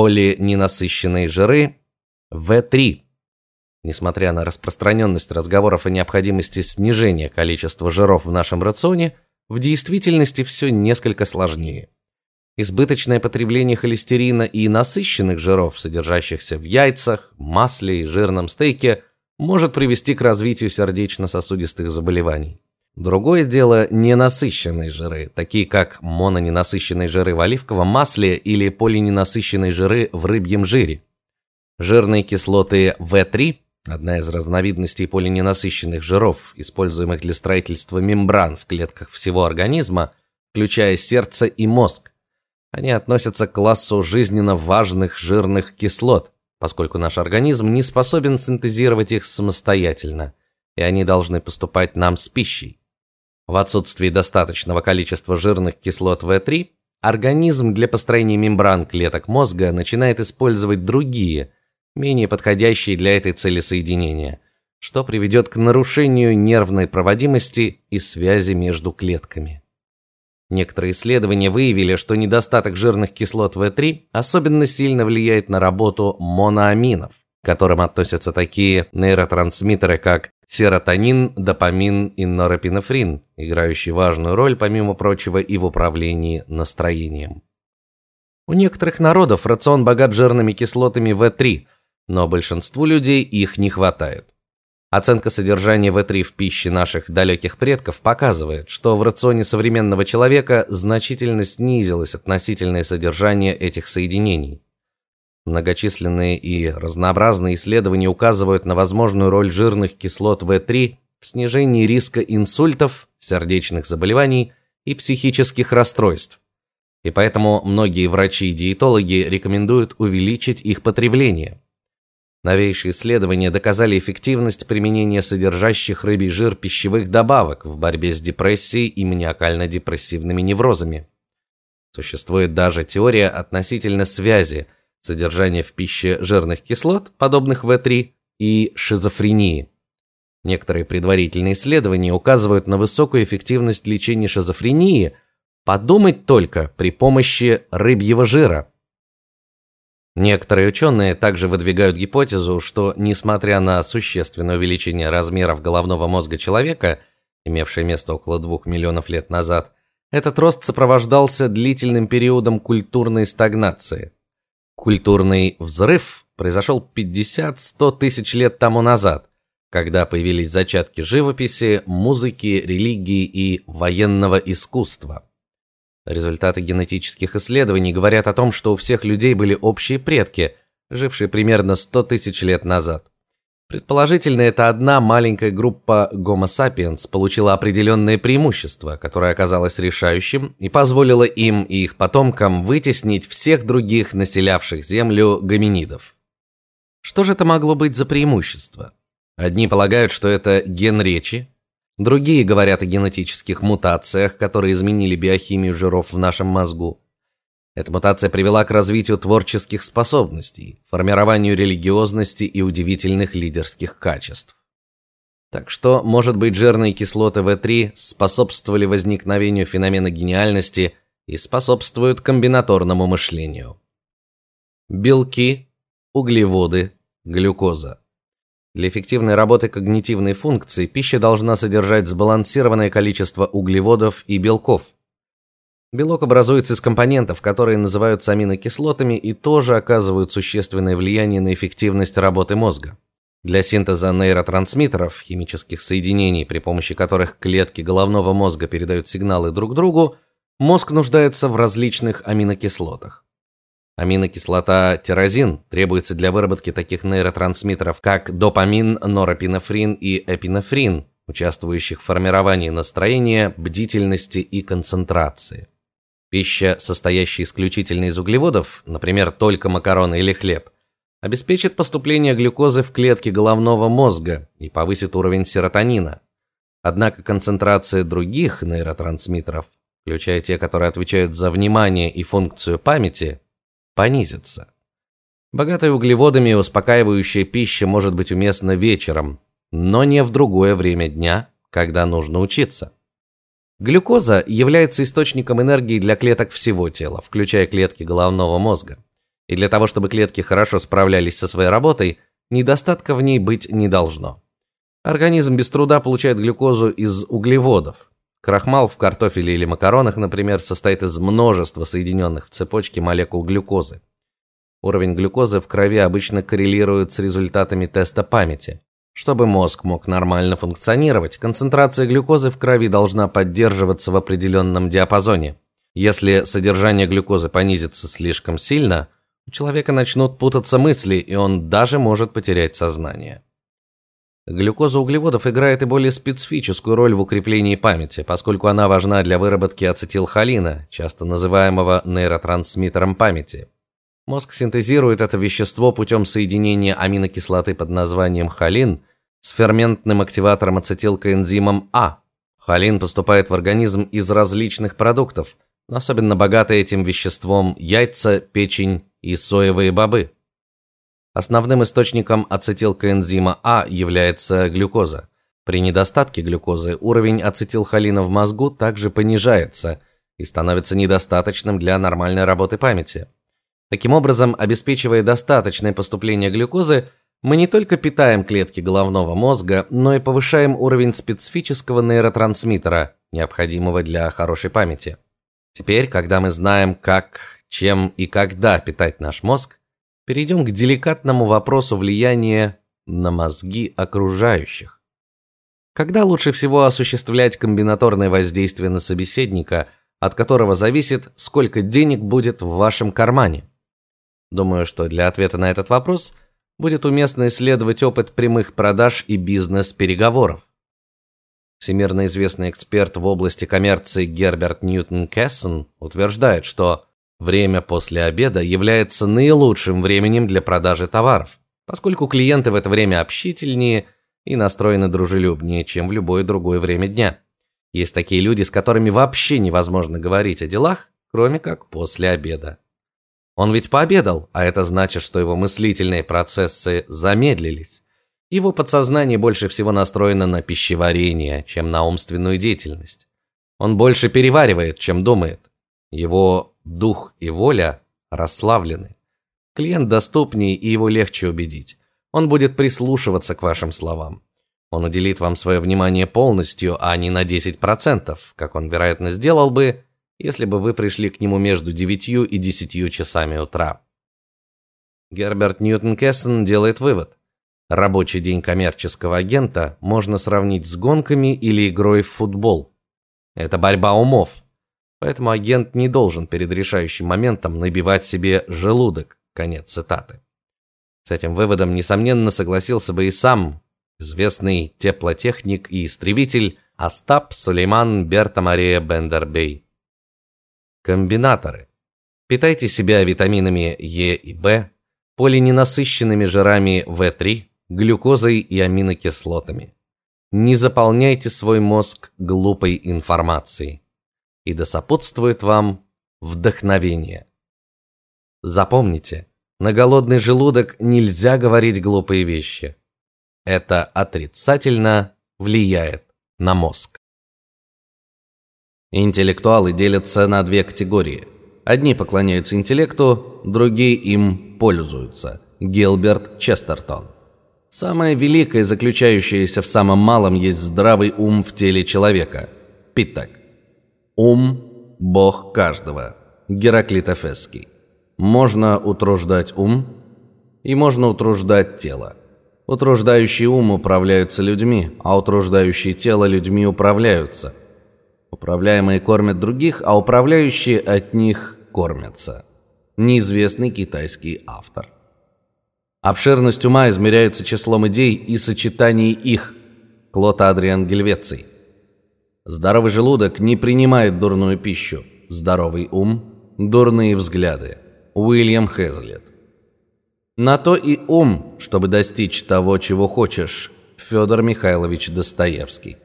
полиненасыщенные жиры В3. Несмотря на распространенность разговоров о необходимости снижения количества жиров в нашем рационе, в действительности все несколько сложнее. Избыточное потребление холестерина и насыщенных жиров, содержащихся в яйцах, масле и жирном стейке, может привести к развитию сердечно-сосудистых заболеваний. Другое дело ненасыщенные жиры, такие как мононенасыщенные жиры в оливковом масле или полиненасыщенные жиры в рыбьем жире. Жирные кислоты В3 одна из разновидностей полиненасыщенных жиров, используемых для строительства мембран в клетках всего организма, включая сердце и мозг. Они относятся к классу жизненно важных жирных кислот, поскольку наш организм не способен синтезировать их самостоятельно, и они должны поступать нам с пищей. В отсутствии достаточного количества жирных кислот В3, организм для построения мембран клеток мозга начинает использовать другие, менее подходящие для этой цели соединения, что приведет к нарушению нервной проводимости и связи между клетками. Некоторые исследования выявили, что недостаток жирных кислот В3 особенно сильно влияет на работу моноаминов, к которым относятся такие нейротрансмиттеры, как серотонин, допамин и норэпинефрин, играющие важную роль помимо прочего и в управлении настроением. У некоторых народов рацион богат жирными кислотами В3, но большинству людей их не хватает. Оценка содержания В3 в пище наших далеких предков показывает, что в рационе современного человека значительно снизилось относительное содержание этих соединений. Многочисленные и разнообразные исследования указывают на возможную роль жирных кислот В3 в снижении риска инсультов, сердечных заболеваний и психических расстройств. И поэтому многие врачи и диетологи рекомендуют увеличить их потребление. Новейшие исследования доказали эффективность применения содержащих рыбий жир пищевых добавок в борьбе с депрессией и маниакально-депрессивными неврозами. Существует даже теория относительно связи – содержание в пище жирных кислот, подобных В3, и шизофрении. Некоторые предварительные исследования указывают на высокую эффективность лечения шизофрении, подумать только при помощи рыбьего жира. Некоторые ученые также выдвигают гипотезу, что несмотря на существенное увеличение размеров головного мозга человека, имевшее место около 2 миллионов лет назад, этот рост сопровождался длительным периодом культурной стагнации. Культурный взрыв произошел 50-100 тысяч лет тому назад, когда появились зачатки живописи, музыки, религии и военного искусства. Результаты генетических исследований говорят о том, что у всех людей были общие предки, жившие примерно 100 тысяч лет назад. Предположительно, эта одна маленькая группа Homo sapiens получила определенное преимущество, которое оказалось решающим и позволило им и их потомкам вытеснить всех других населявших Землю гоминидов. Что же это могло быть за преимущество? Одни полагают, что это ген речи, другие говорят о генетических мутациях, которые изменили биохимию жиров в нашем мозгу. Эта мутация привела к развитию творческих способностей, формированию религиозности и удивительных лидерских качеств. Так что, может быть, жирные кислоты В3 способствовали возникновению феномена гениальности и способствуют комбинаторному мышлению. Белки, углеводы, глюкоза. Для эффективной работы когнитивной функции пища должна содержать сбалансированное количество углеводов и белков. Белок образуется из компонентов, которые называются аминокислотами и тоже оказывают существенное влияние на эффективность работы мозга. Для синтеза нейротрансмиттеров, химических соединений, при помощи которых клетки головного мозга передают сигналы друг другу, мозг нуждается в различных аминокислотах. Аминокислота тирозин требуется для выработки таких нейротрансмиттеров, как допамин, норэпинефрин и эпинефрин, участвующих в формировании настроения, бдительности и концентрации. Пища, состоящая исключительно из углеводов, например, только макароны или хлеб, обеспечит поступление глюкозы в клетки головного мозга и повысит уровень серотонина. Однако концентрация других нейротрансмиттеров, включая те, которые отвечают за внимание и функцию памяти, понизится. Богатая углеводами и успокаивающая пища может быть уместна вечером, но не в другое время дня, когда нужно учиться. Глюкоза является источником энергии для клеток всего тела, включая клетки головного мозга. И для того, чтобы клетки хорошо справлялись со своей работой, недостатка в ней быть не должно. Организм без труда получает глюкозу из углеводов. Крахмал в картофеле или макаронах, например, состоит из множества соединенных в цепочке молекул глюкозы. Уровень глюкозы в крови обычно коррелирует с результатами теста памяти. Чтобы мозг мог нормально функционировать, концентрация глюкозы в крови должна поддерживаться в определенном диапазоне. Если содержание глюкозы понизится слишком сильно, у человека начнут путаться мысли, и он даже может потерять сознание. Глюкоза углеводов играет и более специфическую роль в укреплении памяти, поскольку она важна для выработки ацетилхолина, часто называемого нейротрансмиттером памяти. Мозг синтезирует это вещество путем соединения аминокислоты под названием холин с ферментным активатором ацетилкоэнзимом А. Холин поступает в организм из различных продуктов, но особенно богаты этим веществом яйца, печень и соевые бобы. Основным источником ацетилкоэнзима А является глюкоза. При недостатке глюкозы уровень ацетилхолина в мозгу также понижается и становится недостаточным для нормальной работы памяти. Таким образом, обеспечивая достаточное поступление глюкозы, мы не только питаем клетки головного мозга, но и повышаем уровень специфического нейротрансмиттера, необходимого для хорошей памяти. Теперь, когда мы знаем, как, чем и когда питать наш мозг, перейдем к деликатному вопросу влияния на мозги окружающих. Когда лучше всего осуществлять комбинаторное воздействие на собеседника, от которого зависит, сколько денег будет в вашем кармане? Думаю, что для ответа на этот вопрос будет уместно исследовать опыт прямых продаж и бизнес-переговоров. Всемирно известный эксперт в области коммерции Герберт Ньютон Кессен утверждает, что Время после обеда является наилучшим временем для продажи товаров, поскольку клиенты в это время общительнее и настроены дружелюбнее, чем в любое другое время дня. Есть такие люди, с которыми вообще невозможно говорить о делах, кроме как после обеда. Он ведь пообедал, а это значит, что его мыслительные процессы замедлились. Его подсознание больше всего настроено на пищеварение, чем на умственную деятельность. Он больше переваривает, чем думает. Его дух и воля расслаблены. Клиент доступнее, и его легче убедить. Он будет прислушиваться к вашим словам. Он уделит вам свое внимание полностью, а не на 10%, как он, вероятно, сделал бы, если бы вы пришли к нему между 9 и 10 часами утра. Герберт Ньютон Кессен делает вывод. Рабочий день коммерческого агента можно сравнить с гонками или игрой в футбол. Это борьба умов. Поэтому агент не должен перед решающим моментом набивать себе желудок. Конец цитаты. С этим выводом несомненно согласился бы и сам известный теплотехник и истребитель Остап Сулейман Берта Мария Бендербей. Комбинаторы. Питайте себя витаминами Е и В, полиненасыщенными жирами В3, глюкозой и аминокислотами. Не заполняйте свой мозг глупой информацией и да сопутствует вам вдохновение. Запомните, на голодный желудок нельзя говорить глупые вещи. Это отрицательно влияет на мозг. Интеллектуалы делятся на две категории. Одни поклоняются интеллекту, другие им пользуются. Гилберт Честертон. Самое великое, заключающееся в самом малом, есть здравый ум в теле человека. Питак. Ум – бог каждого. Гераклит Эфесский. Можно утруждать ум, и можно утруждать тело. Утруждающий ум управляются людьми, а утруждающие тело людьми управляются. Управляемые кормят других, а управляющие от них кормятся. Неизвестный китайский автор. Обширность ума измеряется числом идей и сочетанием их. Клод Адриан Гельвеций. Здоровый желудок не принимает дурную пищу, здоровый ум дурные взгляды. Уильям Хезлет. На то и ум, чтобы достичь того, чего хочешь. Федор Михайлович Достоевский.